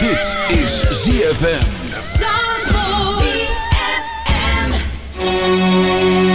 Dit is ZFM. ZFM.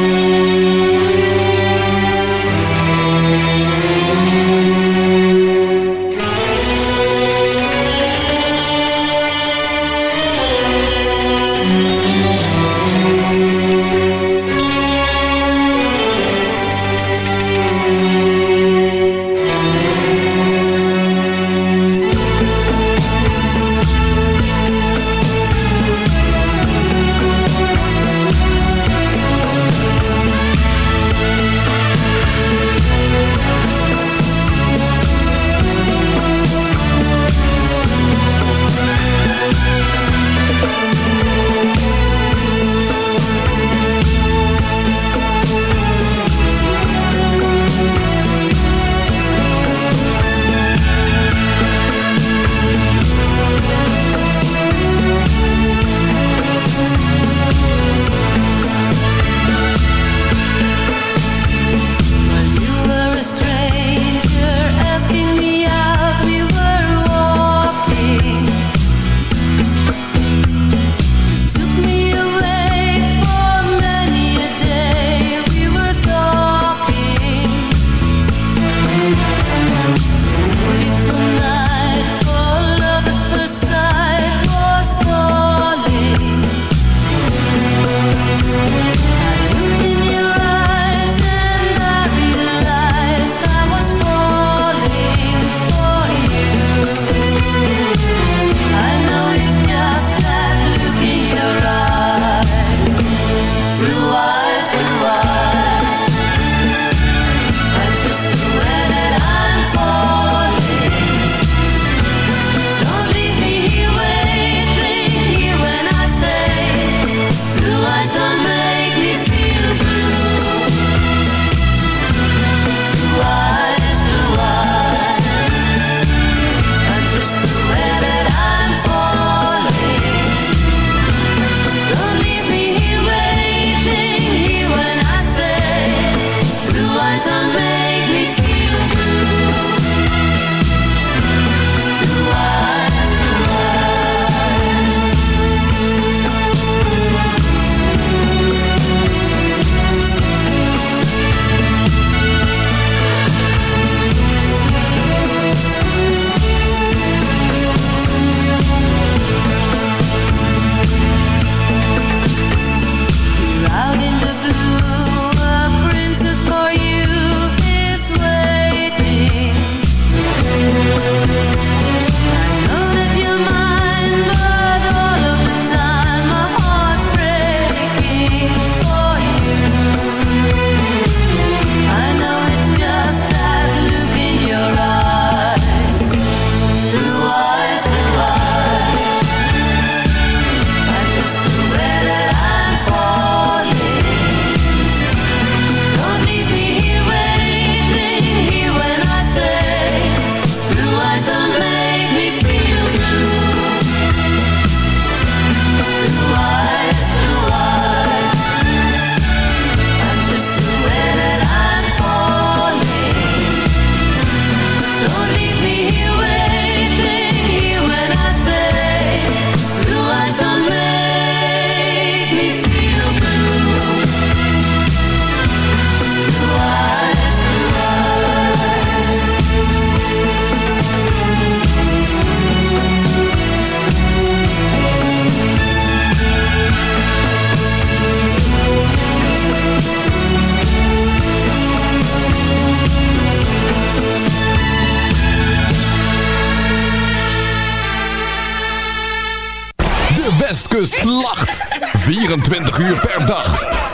24 uur per dag.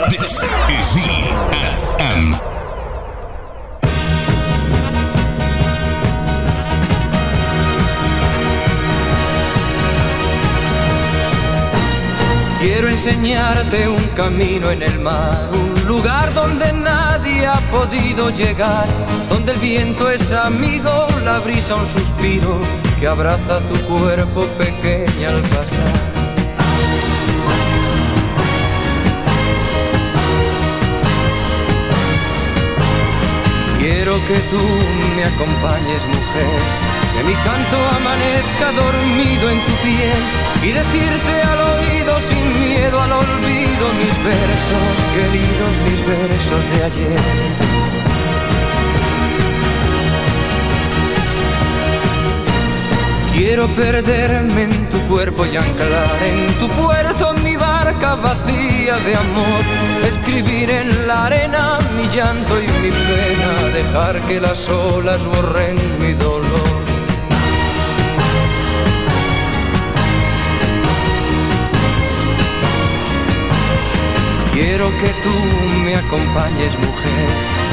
Dit is ZFM. Quiero enseñarte un camino en el mar, un lugar donde nadie ha podido llegar, donde el viento es amigo, la brisa un suspiro que abraza tu cuerpo pequeña al pasar. Quiero que tú me acompañes, mujer, que mi canto amanezca dormido en tu piel y decirte al oído sin miedo al olvido mis versos, queridos mis versos de ayer. Quiero perderme en tu cuerpo y anclar en tu puerto barca vacía de amor. Escribir en la arena mi llanto y mi pena, dejar que las olas borren mi dolor. Quiero que tú me acompañes, mujer,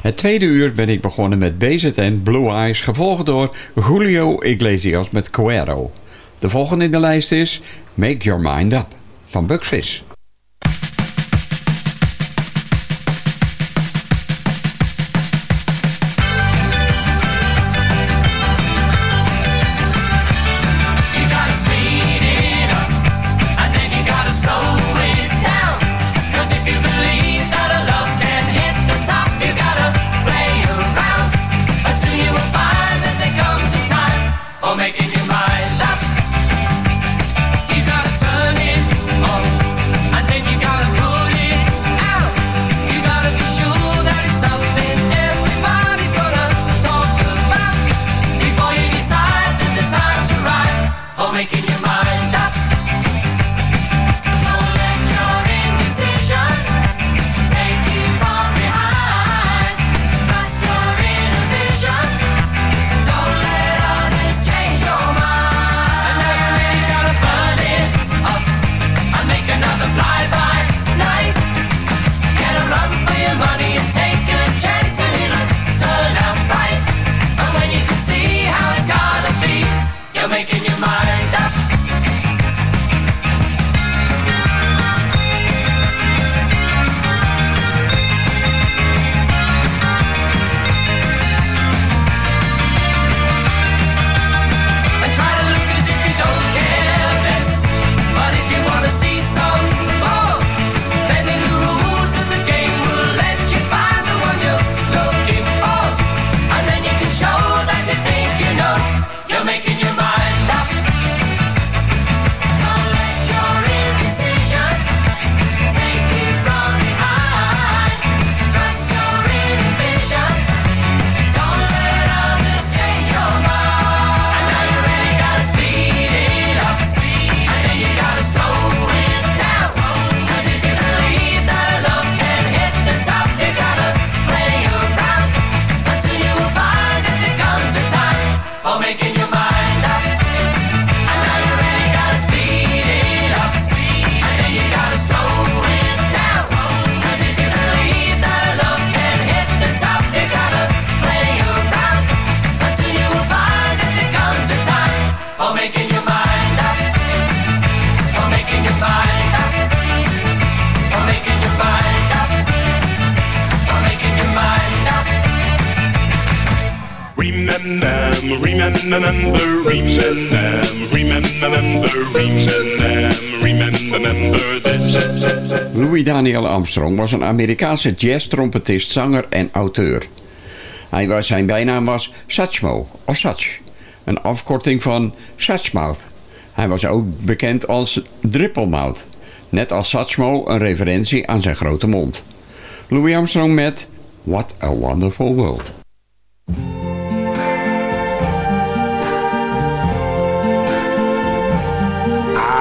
Het tweede uur ben ik begonnen met BZN Blue Eyes, gevolgd door Julio Iglesias met Cuero. De volgende in de lijst is Make Your Mind Up van Bucks Louis Daniel Armstrong was een Amerikaanse jazz-trompetist, zanger en auteur. Hij was, zijn bijnaam was Satchmo, of Satch, een afkorting van Satchmouth. Hij was ook bekend als Drippelmouth, net als Satchmo een referentie aan zijn grote mond. Louis Armstrong met What a Wonderful World.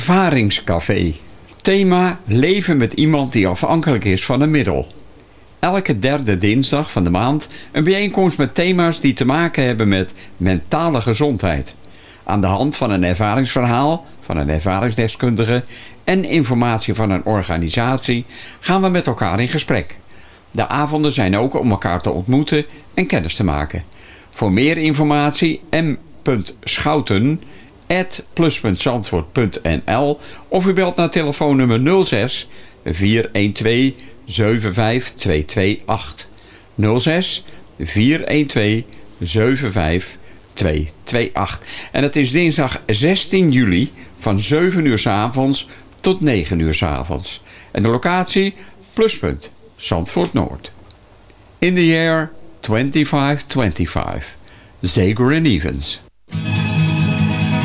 Ervaringscafé. Thema leven met iemand die afhankelijk is van een middel. Elke derde dinsdag van de maand een bijeenkomst met thema's die te maken hebben met mentale gezondheid. Aan de hand van een ervaringsverhaal van een ervaringsdeskundige en informatie van een organisatie gaan we met elkaar in gesprek. De avonden zijn ook om elkaar te ontmoeten en kennis te maken. Voor meer informatie m.schouten plus.zandvoort.nl of u belt naar telefoonnummer 06 412 75228. 06 412 75228. En het is dinsdag 16 juli van 7 uur s avonds tot 9 uur s avonds. En de locatie Pluspunt, Zandvoort Noord. In the year 2525. Zager and Evans.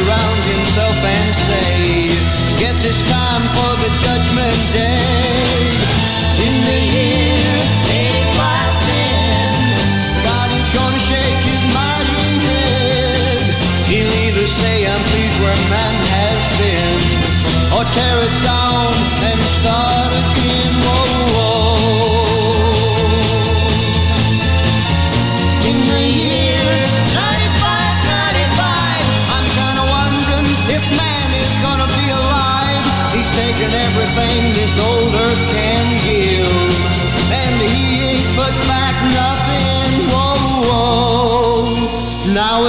around himself and say, Guess it's time for the judgment day. In the year 8510, God is gonna shake his mighty head. He'll either say, I'm pleased where man has been, or tear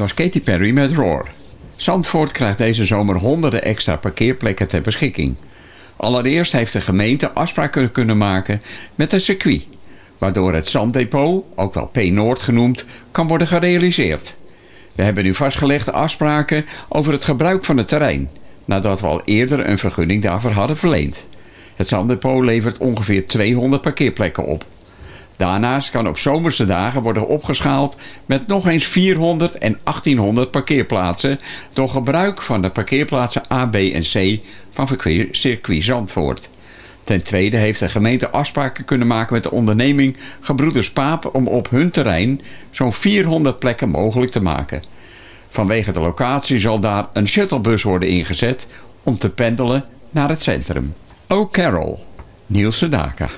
Was Katy Perry met Roar. Zandvoort krijgt deze zomer honderden extra parkeerplekken ter beschikking. Allereerst heeft de gemeente afspraken kunnen maken met een circuit... waardoor het zanddepot, ook wel P-Noord genoemd, kan worden gerealiseerd. We hebben nu vastgelegde afspraken over het gebruik van het terrein... nadat we al eerder een vergunning daarvoor hadden verleend. Het zanddepot levert ongeveer 200 parkeerplekken op. Daarnaast kan op zomerse dagen worden opgeschaald met nog eens 400 en 1800 parkeerplaatsen door gebruik van de parkeerplaatsen A, B en C van circuit Zandvoort. Ten tweede heeft de gemeente afspraken kunnen maken met de onderneming Gebroeders Paap om op hun terrein zo'n 400 plekken mogelijk te maken. Vanwege de locatie zal daar een shuttlebus worden ingezet om te pendelen naar het centrum. Carol, Niels Sedaka.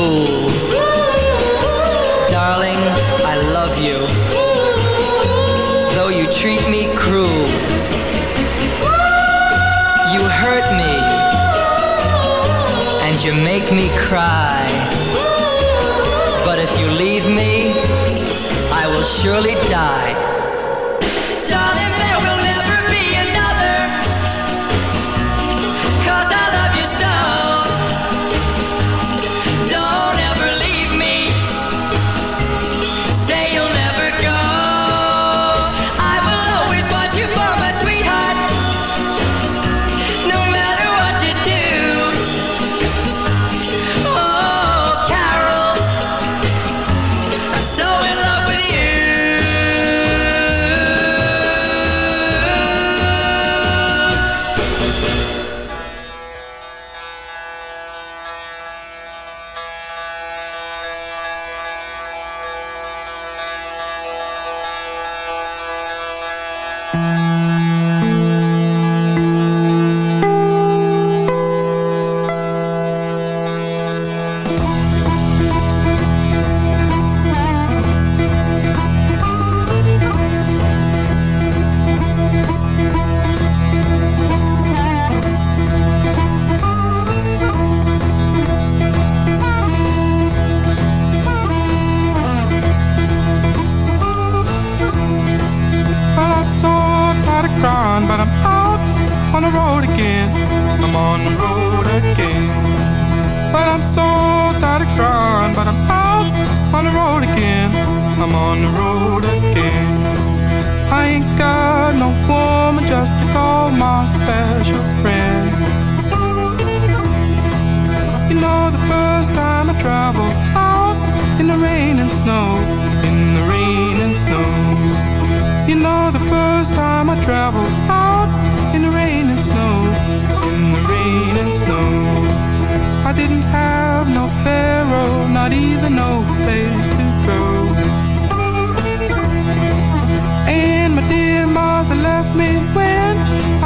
Fool. Darling, I love you. Though you treat me cruel, you hurt me, and you make me cry. But if you leave me, I will surely die. Special friend. You know, the first time I traveled out in the rain and snow, in the rain and snow. You know the first time I traveled out in the rain and snow, in the rain and snow. I didn't have no pharaoh, not even no place to go. And my dear mother left me when I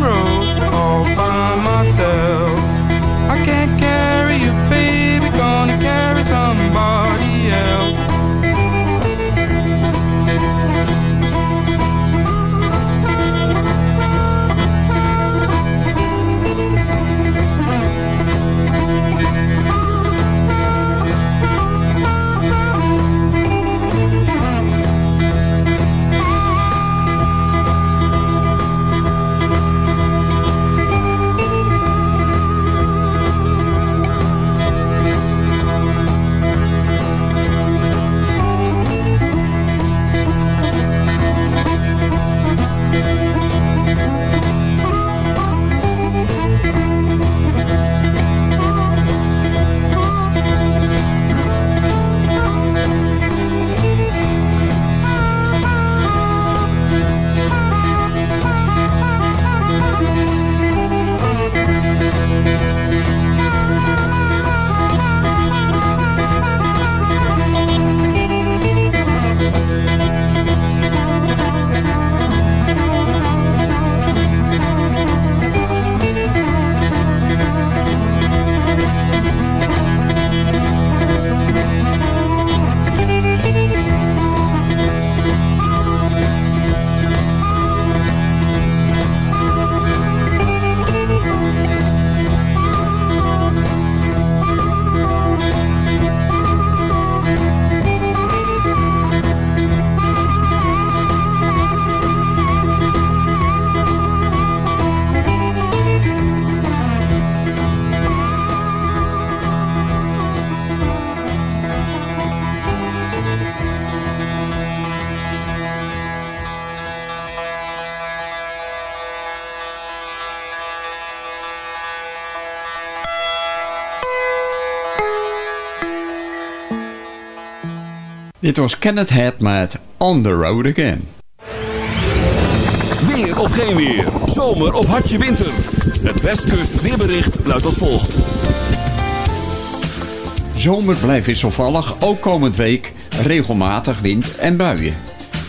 road all by myself. I can't Dit was Kenneth Head met On the Road Again. Weer of geen weer. Zomer of hartje winter. Het Westkust weerbericht luidt als volgt. Zomer blijft wisselvallig, ook komend week regelmatig wind en buien.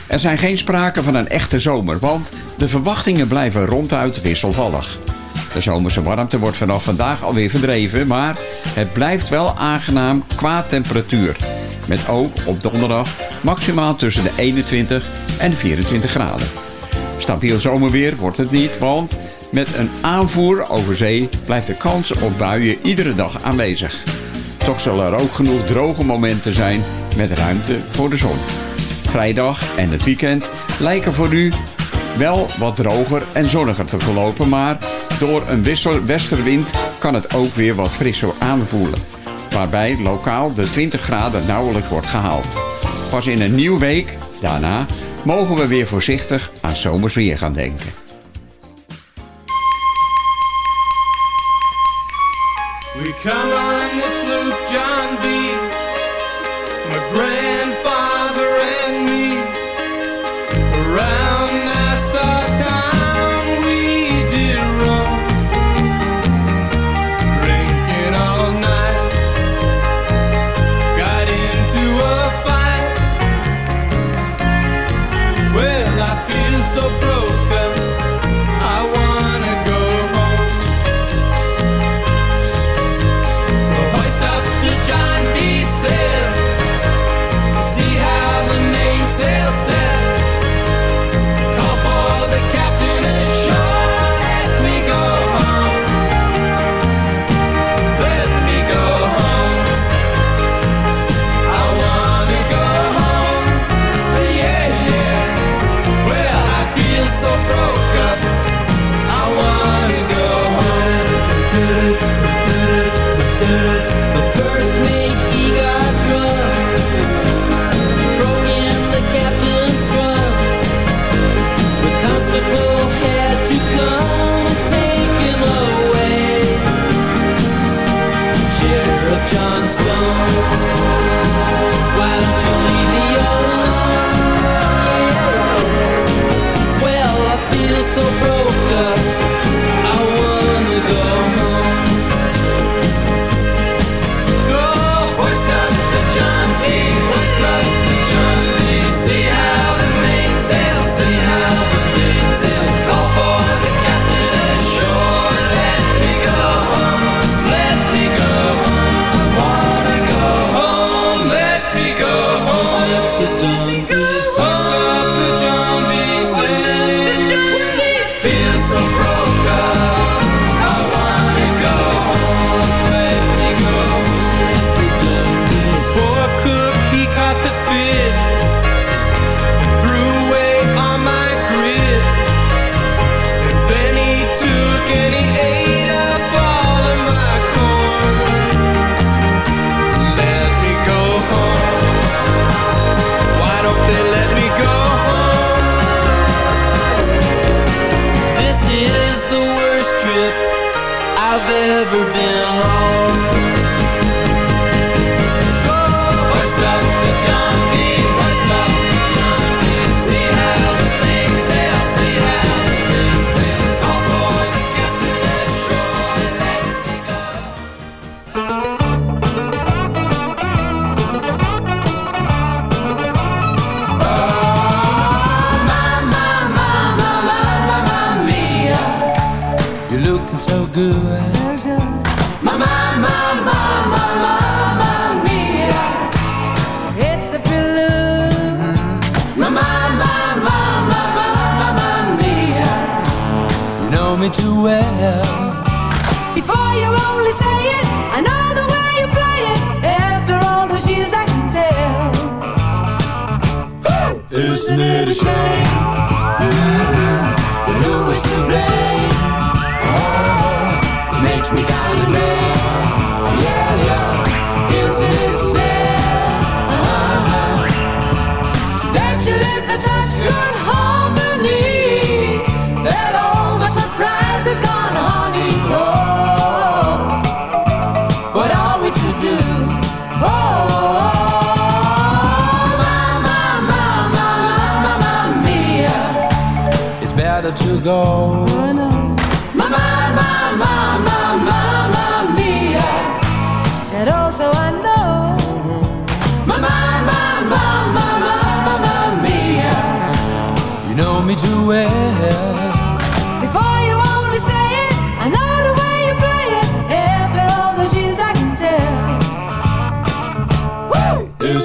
Er zijn geen sprake van een echte zomer, want de verwachtingen blijven ronduit wisselvallig. De zomerse warmte wordt vanaf vandaag alweer verdreven, maar het blijft wel aangenaam qua temperatuur. Met ook op donderdag maximaal tussen de 21 en 24 graden. Stabiel zomerweer wordt het niet, want met een aanvoer over zee blijft de kans op buien iedere dag aanwezig. Toch zullen er ook genoeg droge momenten zijn met ruimte voor de zon. Vrijdag en het weekend lijken voor u wel wat droger en zonniger te verlopen, maar door een westerwind kan het ook weer wat frisser aanvoelen. Waarbij lokaal de 20 graden nauwelijks wordt gehaald. Pas in een nieuwe week, daarna, mogen we weer voorzichtig aan zomers weer gaan denken. We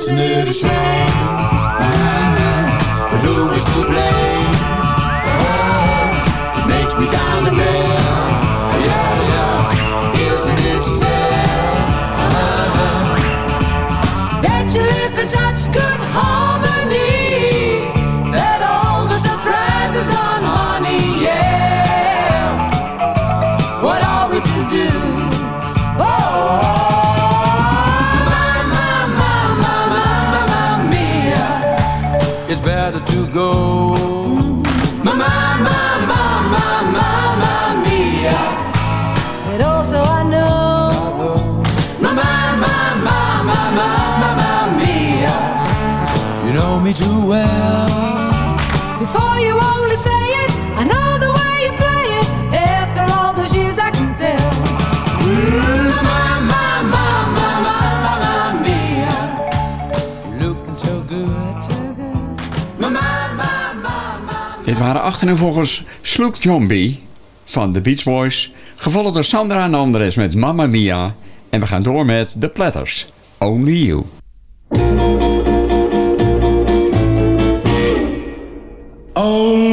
to the show. Ah, ah, bedoel eens goed do well. Before you only say it, I know the way you play it. After all those years, I can tell. Mm, mama, mama, mama, mia, looking so good. Dit waren achter en volgens Sloop Zombie van The Beach Boys, gevolgd door Sandra en Andres met Mamma Mia en we gaan door met The Platters, Only You. Oh.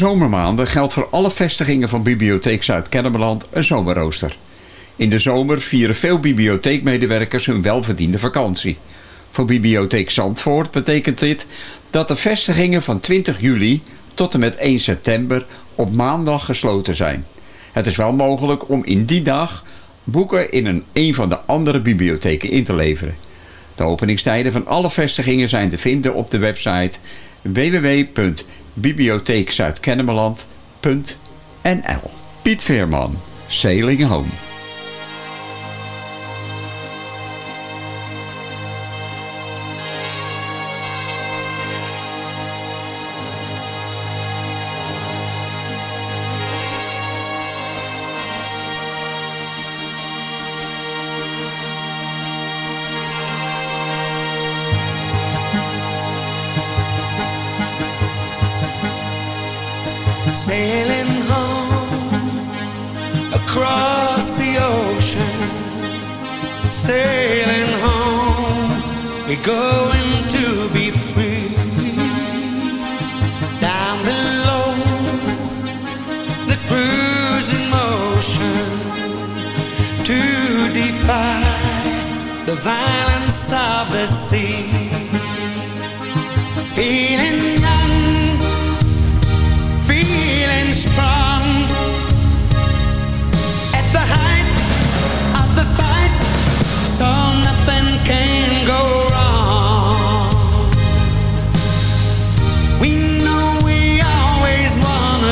Zomermaanden geldt voor alle vestigingen van Bibliotheek Zuid-Kennemerland een zomerrooster. In de zomer vieren veel bibliotheekmedewerkers hun welverdiende vakantie. Voor Bibliotheek Zandvoort betekent dit dat de vestigingen van 20 juli tot en met 1 september op maandag gesloten zijn. Het is wel mogelijk om in die dag boeken in een, een van de andere bibliotheken in te leveren. De openingstijden van alle vestigingen zijn te vinden op de website www.bibliotheekzuidkennemerland.nl Piet Veerman, Sailing Home.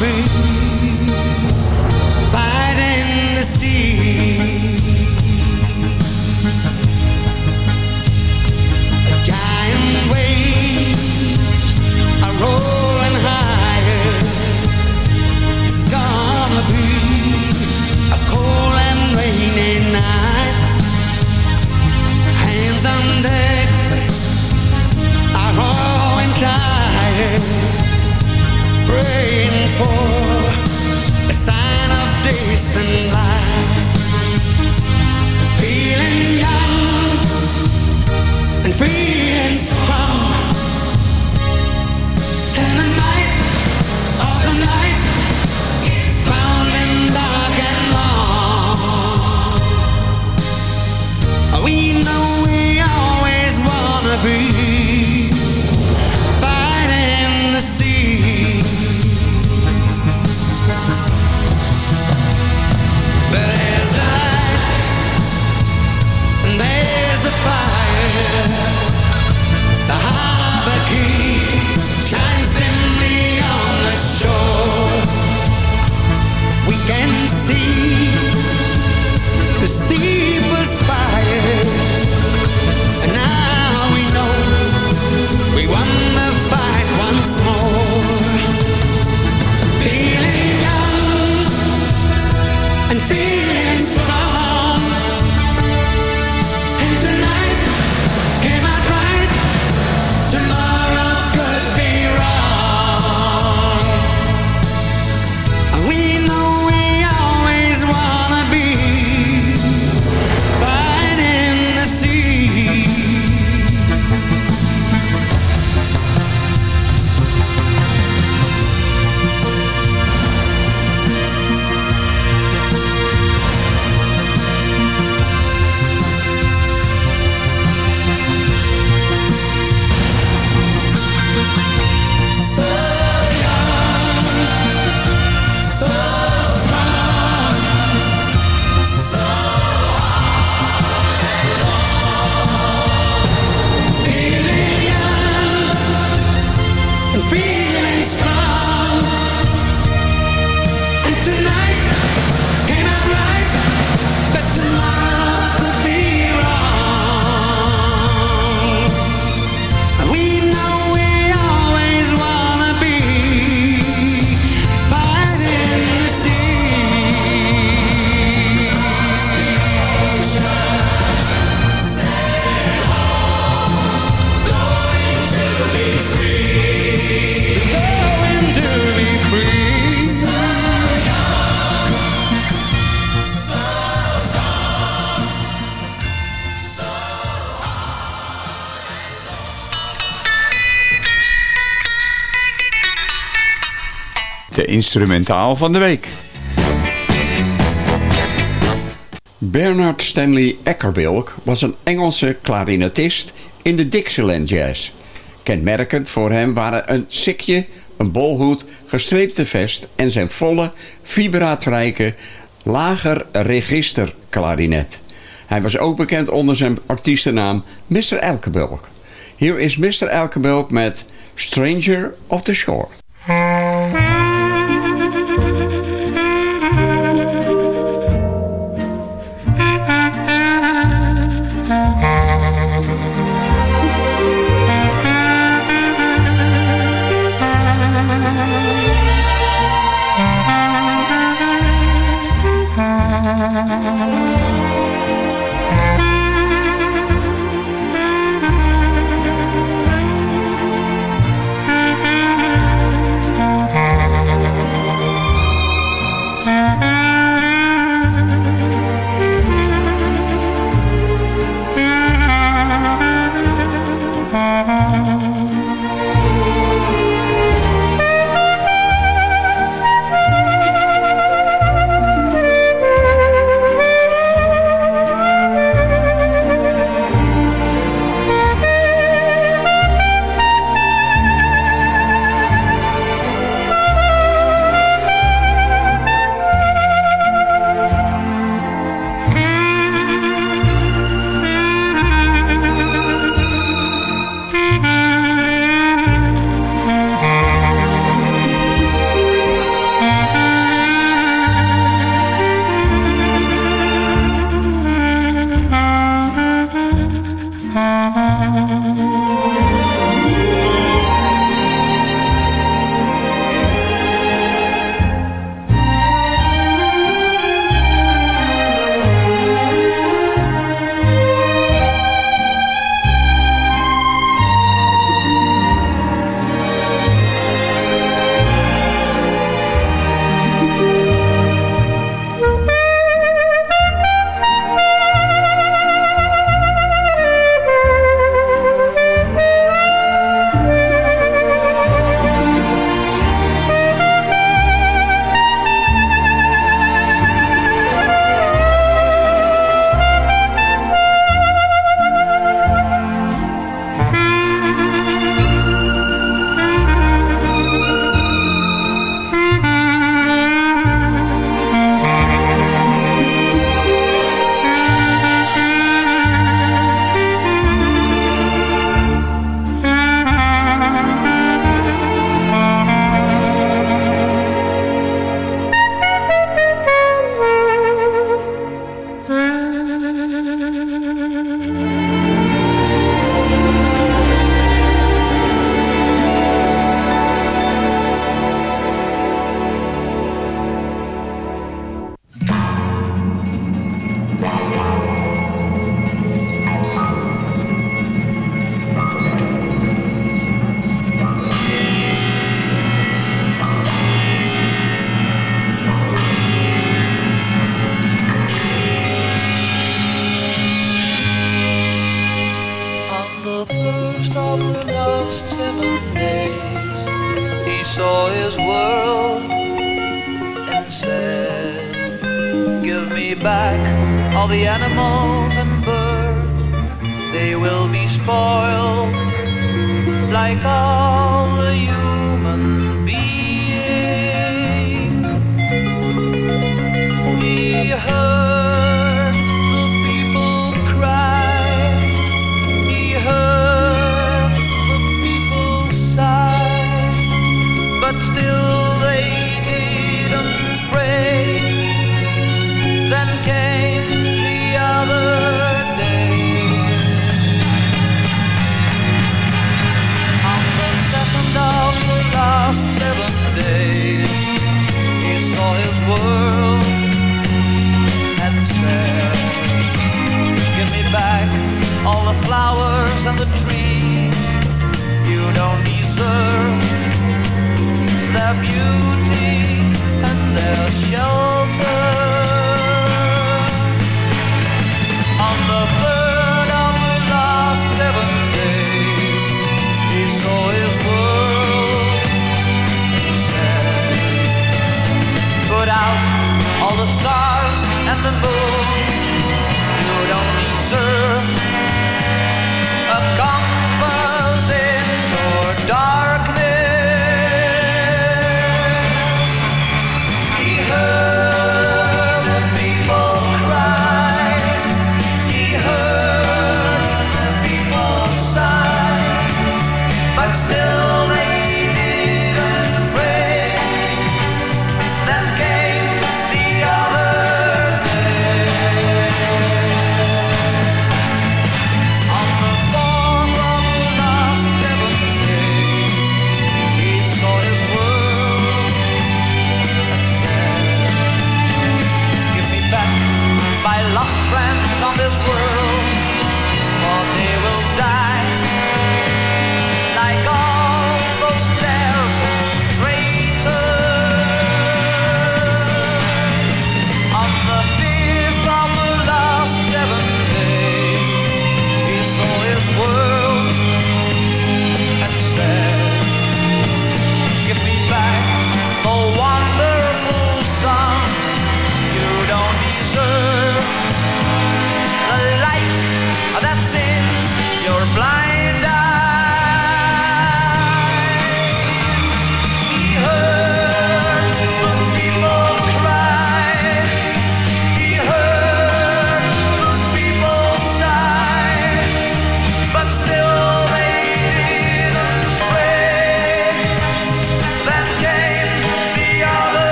Be instrumentaal van de week. Bernard Stanley Eckerbilk was een Engelse klarinetist in de Dixieland Jazz. Kenmerkend voor hem waren een sikje, een bolhoed, gestreepte vest en zijn volle, vibraatrijke, lager register klarinet. Hij was ook bekend onder zijn artiestennaam Mr. Elkebulk. Hier is Mr. Elkebulk met Stranger of the Shore.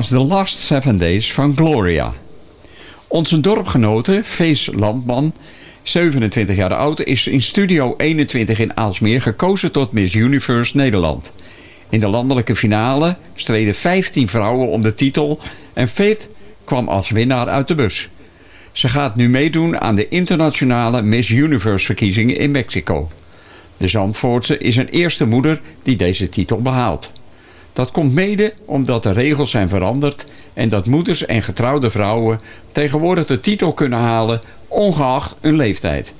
Was The Last Seven Days van Gloria. Onze dorpgenote, Vees Landman, 27 jaar oud, is in Studio 21 in Aalsmeer gekozen tot Miss Universe Nederland. In de landelijke finale streden 15 vrouwen om de titel en Veet kwam als winnaar uit de bus. Ze gaat nu meedoen aan de internationale Miss Universe verkiezingen in Mexico. De Zandvoortse is een eerste moeder die deze titel behaalt. Dat komt mede omdat de regels zijn veranderd en dat moeders en getrouwde vrouwen tegenwoordig de titel kunnen halen ongeacht hun leeftijd.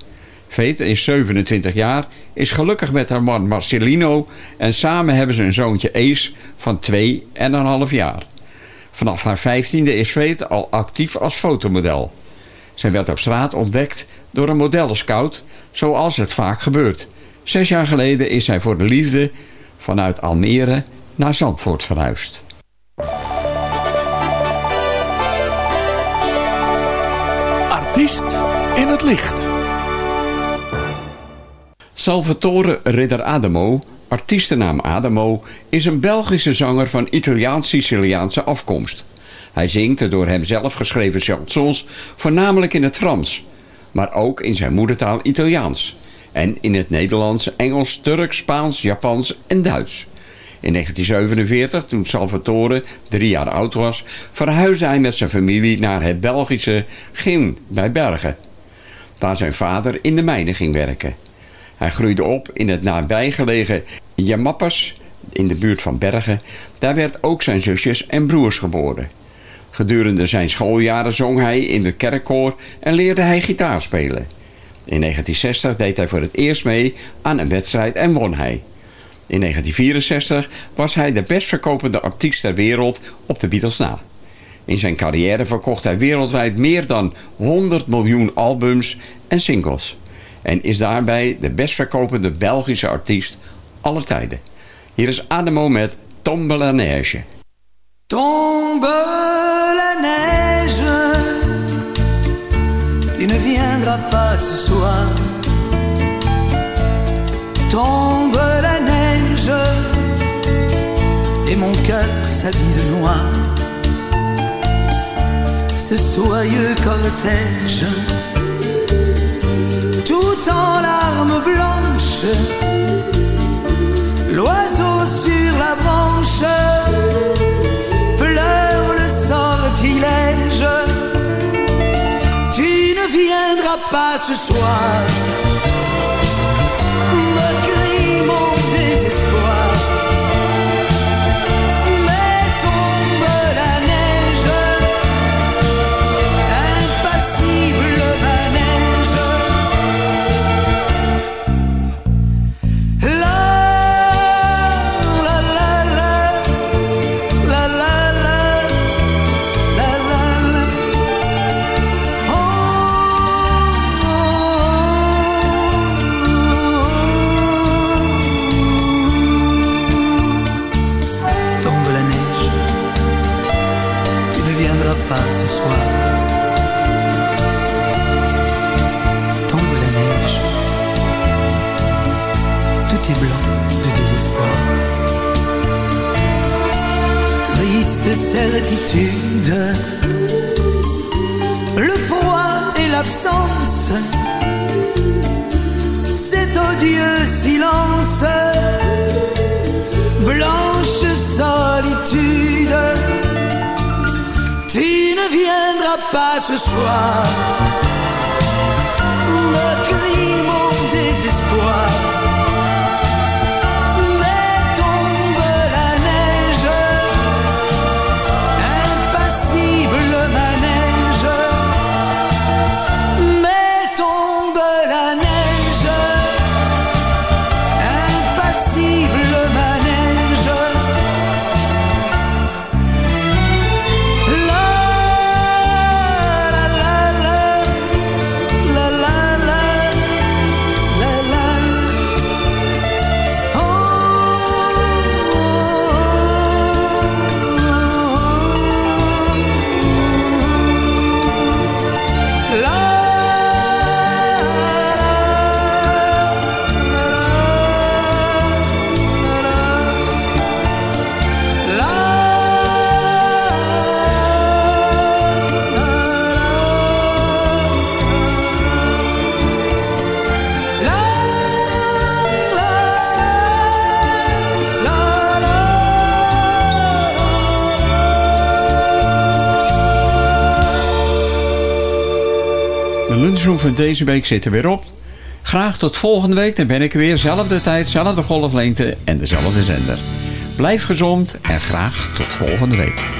Veet is 27 jaar, is gelukkig met haar man Marcelino en samen hebben ze een zoontje Ace van 2,5 jaar. Vanaf haar 15e is Veet al actief als fotomodel. Zij werd op straat ontdekt door een modellenscout, zoals het vaak gebeurt. Zes jaar geleden is zij voor de liefde vanuit Almere naar Zandvoort verhuisd. Artiest in het licht. Salvatore Ridder Adamo, artiestennaam Adamo, is een Belgische zanger van Italiaans-Siciliaanse afkomst. Hij zingt de door hem zelf geschreven chansons voornamelijk in het Frans, maar ook in zijn moedertaal Italiaans. En in het Nederlands, Engels, Turks, Spaans, Japans en Duits. In 1947, toen Salvatore drie jaar oud was, verhuisde hij met zijn familie naar het Belgische Gin bij Bergen, waar zijn vader in de mijnen ging werken. Hij groeide op in het nabijgelegen Jamappas, in de buurt van Bergen. Daar werd ook zijn zusjes en broers geboren. Gedurende zijn schooljaren zong hij in de kerkkoor en leerde hij gitaar spelen. In 1960 deed hij voor het eerst mee aan een wedstrijd en won hij. In 1964 was hij de best verkopende artiest ter wereld op de Beatles na. In zijn carrière verkocht hij wereldwijd meer dan 100 miljoen albums en singles. En is daarbij de best verkopende Belgische artiest aller tijden. Hier is Ademo met Tombe la Neige. Tombe la neige, tu ne viendras pas ce soir. Tombe s'habille de noir. Ce soyeux cortège, tout en larmes blanches, l'oiseau sur la branche pleure le sortilège. Tu ne viendras pas ce soir, certitude, le froid et l'absence, cet odieux silence blanche solitude. Tu ne viendras pas ce soir, deze week zit er weer op. Graag tot volgende week, dan ben ik er weer. Zelfde tijd, zelfde golflengte en dezelfde zender. Blijf gezond en graag tot volgende week.